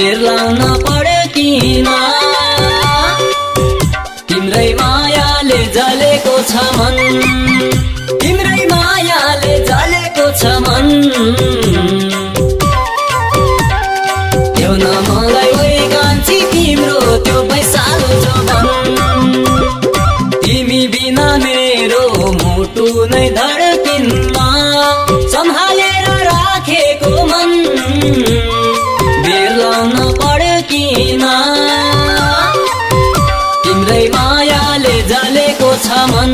बेर लाउन पर्यो किन? तिम्रै मायाले जलेको छ मन। तिम्रै मायाले जलेको छ मन। Mm-hmm. मन।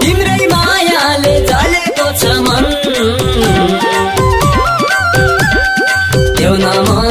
तिम्रै मायाले जलेको छ मन। देऊ मन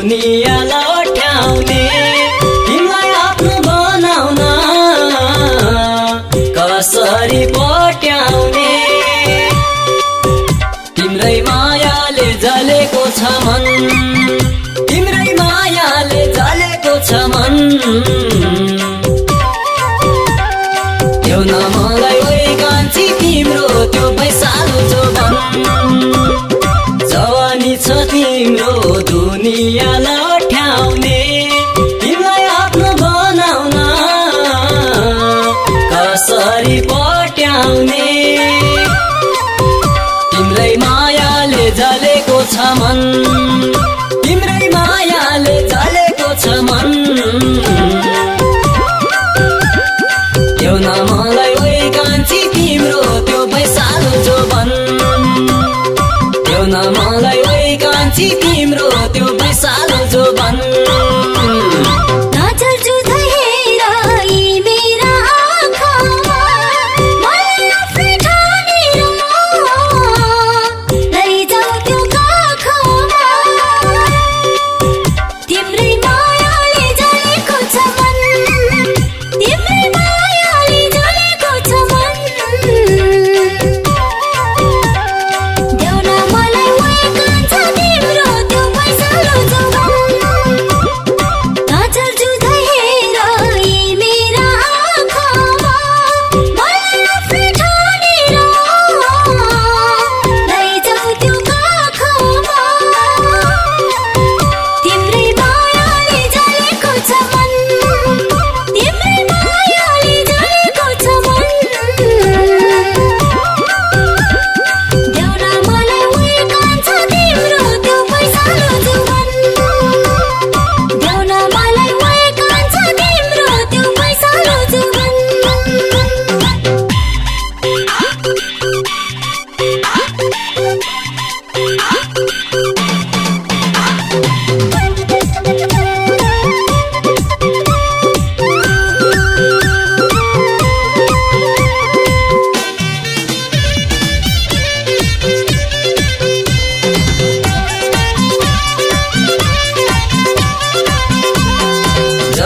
दुनियाँलाई अठ्याउने तिमीलाई आफ्नो बनाउन। कसरी पट्याउने? तिम्रै मायाले जलेको छ मन। तिम्रै मायाले जलेको छ मन। त्यो मलाई ओइ कान्छी तिम्रो त्यो पैसा जो तिम्रो दुनियाँ लठ्याउने तिमीलाई आफ्नो बनाउन कसरी पट्याउने। तिम्रै मायाले जलेको छ मन।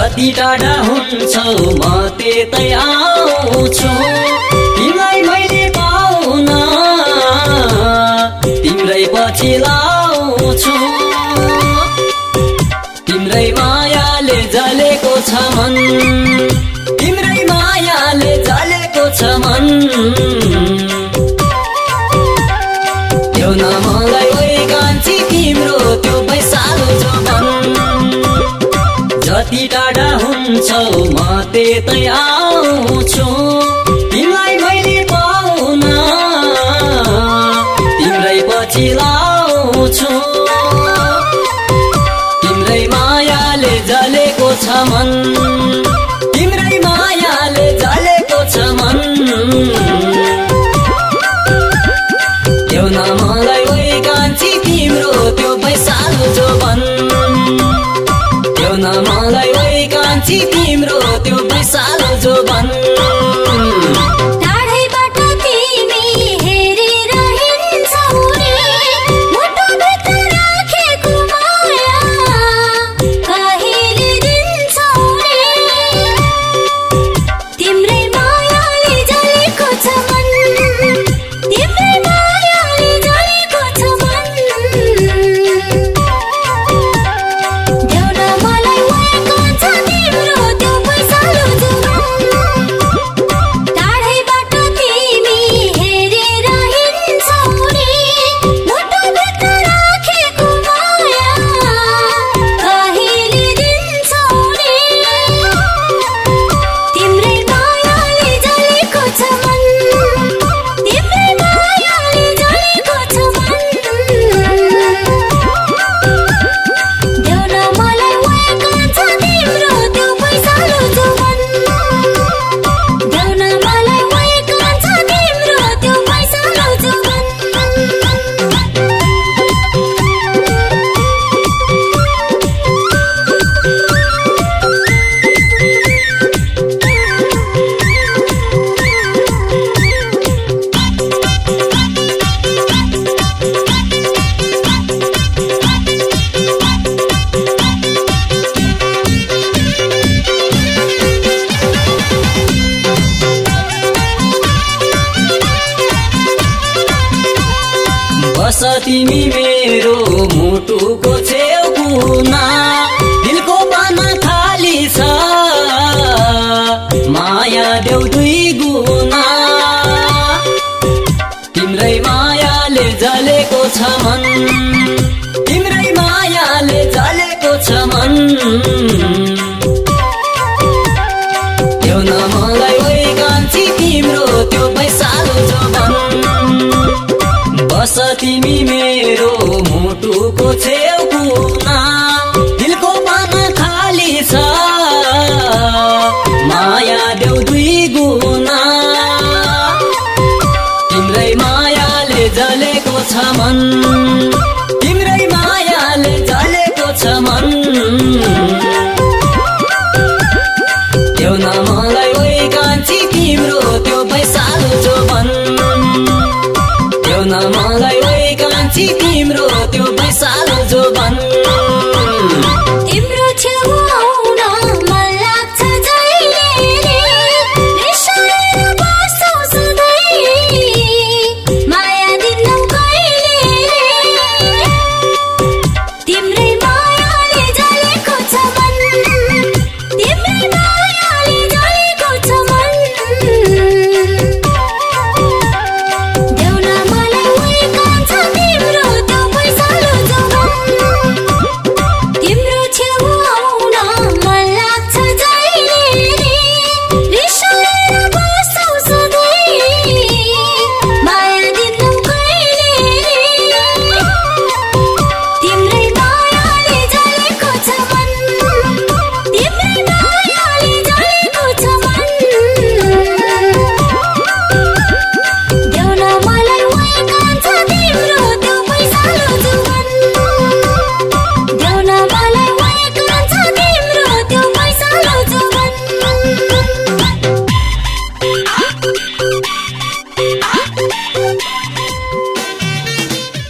कति टाढा हुन्छौ म त्यतै आउँछु तिमीलाई मैले पाउन तिम्रै पछि लाउँछु। तिम्रै मायाले जलेको छ मन तिम्रै मायाले जलेको छ मन। हुन्छौ म त्यतै आउँछु तिमीलाई मैले पाउन तिम्रै पछि लाउँछु। तिम्रै मायाले जलेको छ मन। तिमी मेरो मुटुको छेउ कुना दिलको पाना खाली छ। माया देउ दुई गुना तिम्रै मायाले जलेको छ मन। तिम्रै मायाले जलेको छ मन। त्यो न मलाई ओइ कान्छी तिम्रो त्यो पैसालो जबन तिमी मेरो मुटुको छेउ कुना दिलको पाना खाली छ माया देउ दुई गुना तिम्रै मायाले जलेको छ मन। पैसालो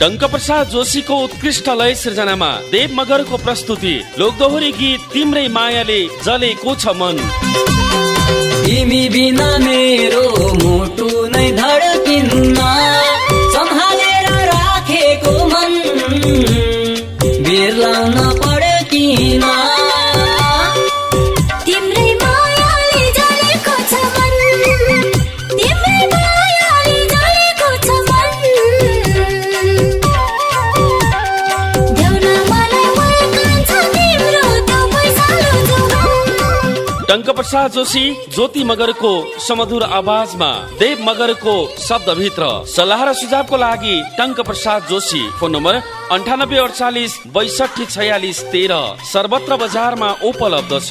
टङ्क प्रसाद जोशीको उत्कृष्ट लय सृजनामा देव मगरको प्रस्तुति लोकदोहोरी गीत तिम्रै मायाले जलेको छ मन। बिना मेरो टङ्क प्रसाद जोशी ज्योति मगरको समधुर आवाजमा देव मगरको शब्दभित्र। सल्लाह र सुझावको लागि टङ्क प्रसाद जोशी फोन नम्बर अन्ठानब्बे अडचालिस बैसठी छयालिस तेह्र। सर्वत्र बजारमा उपलब्ध छ।